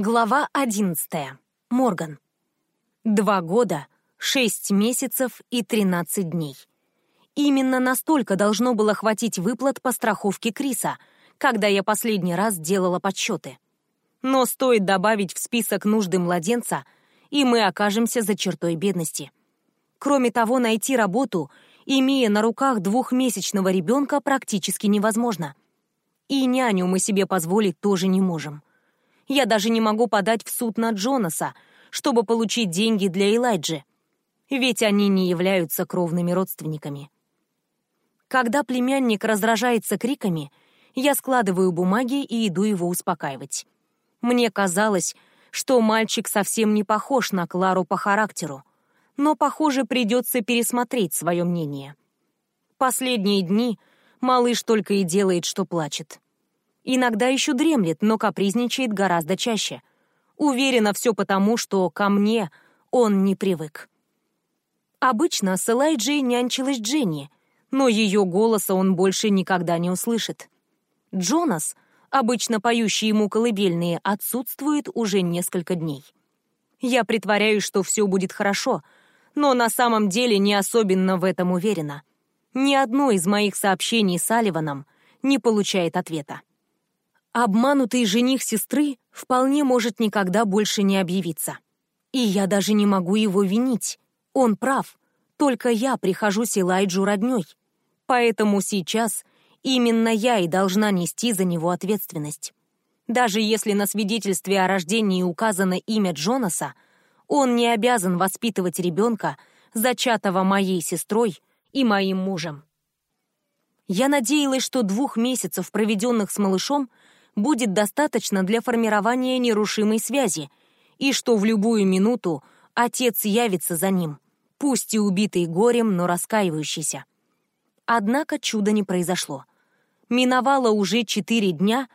Глава одиннадцатая. Морган. Два года, шесть месяцев и тринадцать дней. Именно настолько должно было хватить выплат по страховке Криса, когда я последний раз делала подсчеты. Но стоит добавить в список нужды младенца, и мы окажемся за чертой бедности. Кроме того, найти работу, имея на руках двухмесячного ребенка, практически невозможно. И няню мы себе позволить тоже не можем. Я даже не могу подать в суд на Джонаса, чтобы получить деньги для Элайджи. Ведь они не являются кровными родственниками. Когда племянник раздражается криками, я складываю бумаги и иду его успокаивать. Мне казалось, что мальчик совсем не похож на Клару по характеру, но, похоже, придется пересмотреть свое мнение. Последние дни малыш только и делает, что плачет. Иногда еще дремлет, но капризничает гораздо чаще. Уверена, все потому, что ко мне он не привык. Обычно с Элайджей нянчилась Дженни, но ее голоса он больше никогда не услышит. Джонас, обычно поющий ему колыбельные, отсутствует уже несколько дней. Я притворяюсь, что все будет хорошо, но на самом деле не особенно в этом уверена. Ни одно из моих сообщений с Аливаном не получает ответа. Обманутый жених сестры вполне может никогда больше не объявиться. И я даже не могу его винить. Он прав. Только я прихожусь Элайджу роднёй. Поэтому сейчас именно я и должна нести за него ответственность. Даже если на свидетельстве о рождении указано имя Джонаса, он не обязан воспитывать ребенка, зачатого моей сестрой и моим мужем. Я надеялась, что двух месяцев, проведенных с малышом, будет достаточно для формирования нерушимой связи, и что в любую минуту отец явится за ним, пусть и убитый горем, но раскаивающийся. Однако чуда не произошло. Миновало уже четыре дня,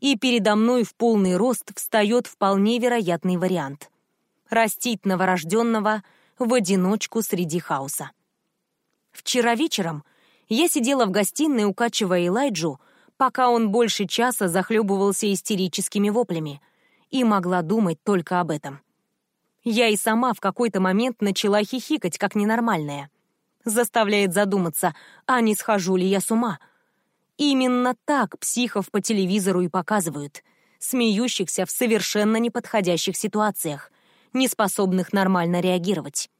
и передо мной в полный рост встает вполне вероятный вариант. Растить новорожденного в одиночку среди хаоса. Вчера вечером я сидела в гостиной, укачивая Элайджу, пока он больше часа захлебывался истерическими воплями, и могла думать только об этом. Я и сама в какой-то момент начала хихикать, как ненормальная. Заставляет задуматься, а не схожу ли я с ума. Именно так психов по телевизору и показывают, смеющихся в совершенно неподходящих ситуациях, неспособных нормально реагировать.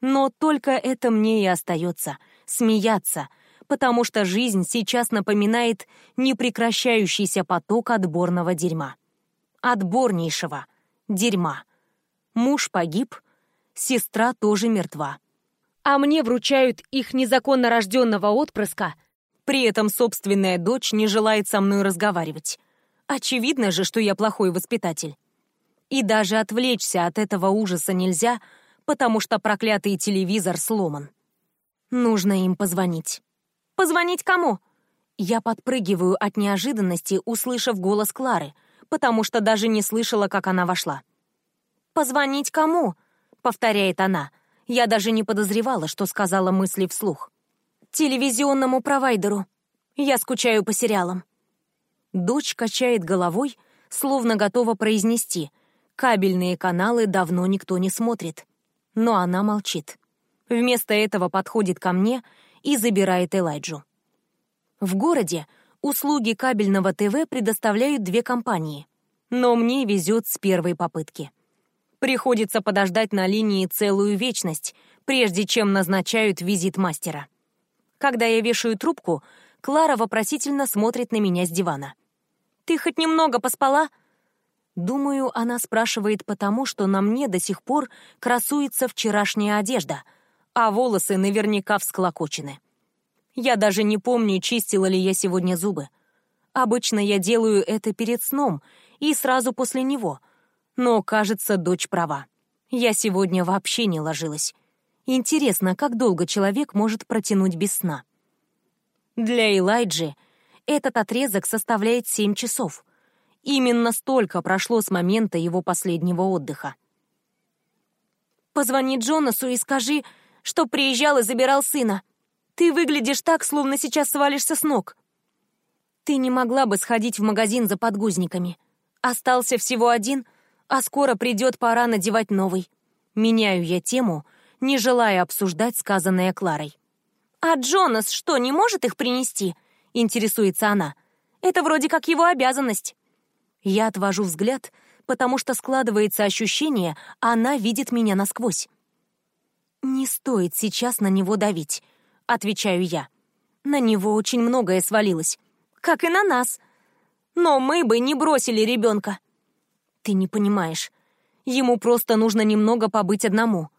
Но только это мне и остается — смеяться — потому что жизнь сейчас напоминает непрекращающийся поток отборного дерьма. Отборнейшего дерьма. Муж погиб, сестра тоже мертва. А мне вручают их незаконно рожденного отпрыска, при этом собственная дочь не желает со мной разговаривать. Очевидно же, что я плохой воспитатель. И даже отвлечься от этого ужаса нельзя, потому что проклятый телевизор сломан. Нужно им позвонить. Позвонить кому?» Я подпрыгиваю от неожиданности, услышав голос Клары, потому что даже не слышала, как она вошла. «Позвонить кому?» — повторяет она. Я даже не подозревала, что сказала мысли вслух. «Телевизионному провайдеру. Я скучаю по сериалам». Дочь качает головой, словно готова произнести. Кабельные каналы давно никто не смотрит. Но она молчит. Вместо этого подходит ко мне и забирает Элайджу. В городе услуги кабельного ТВ предоставляют две компании, но мне везет с первой попытки. Приходится подождать на линии целую вечность, прежде чем назначают визит мастера. Когда я вешаю трубку, Клара вопросительно смотрит на меня с дивана. «Ты хоть немного поспала?» Думаю, она спрашивает потому, что на мне до сих пор красуется вчерашняя одежда — а волосы наверняка всклокочены. Я даже не помню, чистила ли я сегодня зубы. Обычно я делаю это перед сном и сразу после него. Но, кажется, дочь права. Я сегодня вообще не ложилась. Интересно, как долго человек может протянуть без сна? Для Элайджи этот отрезок составляет семь часов. Именно столько прошло с момента его последнего отдыха. «Позвони Джонасу и скажи, что приезжал и забирал сына. Ты выглядишь так, словно сейчас свалишься с ног. Ты не могла бы сходить в магазин за подгузниками. Остался всего один, а скоро придет пора надевать новый. Меняю я тему, не желая обсуждать сказанное Кларой. «А Джонас что, не может их принести?» — интересуется она. «Это вроде как его обязанность». Я отвожу взгляд, потому что складывается ощущение, она видит меня насквозь. «Не стоит сейчас на него давить», — отвечаю я. «На него очень многое свалилось, как и на нас. Но мы бы не бросили ребенка». «Ты не понимаешь. Ему просто нужно немного побыть одному.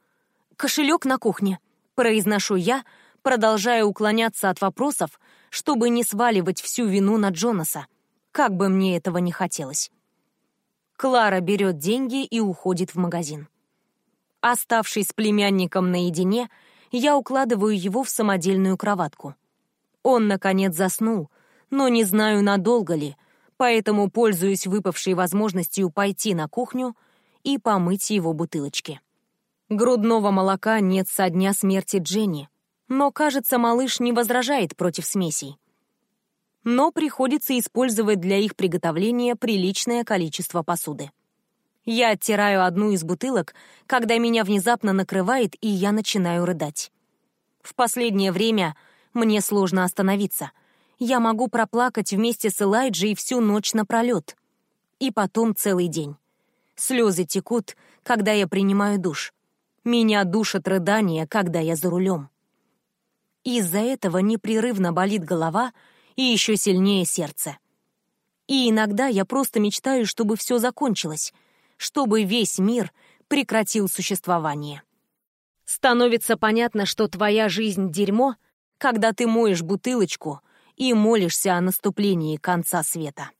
Кошелек на кухне», — произношу я, продолжая уклоняться от вопросов, чтобы не сваливать всю вину на Джонаса, как бы мне этого не хотелось. Клара берет деньги и уходит в магазин. Оставшись с племянником наедине, я укладываю его в самодельную кроватку. Он, наконец, заснул, но не знаю, надолго ли, поэтому пользуюсь выпавшей возможностью пойти на кухню и помыть его бутылочки. Грудного молока нет со дня смерти Дженни, но, кажется, малыш не возражает против смесей но приходится использовать для их приготовления приличное количество посуды. Я оттираю одну из бутылок, когда меня внезапно накрывает, и я начинаю рыдать. В последнее время мне сложно остановиться. Я могу проплакать вместе с Элайджей всю ночь напролет. И потом целый день. Слезы текут, когда я принимаю душ. Меня душат рыдания, когда я за рулем. Из-за этого непрерывно болит голова — и еще сильнее сердце. И иногда я просто мечтаю, чтобы все закончилось, чтобы весь мир прекратил существование. Становится понятно, что твоя жизнь — дерьмо, когда ты моешь бутылочку и молишься о наступлении конца света.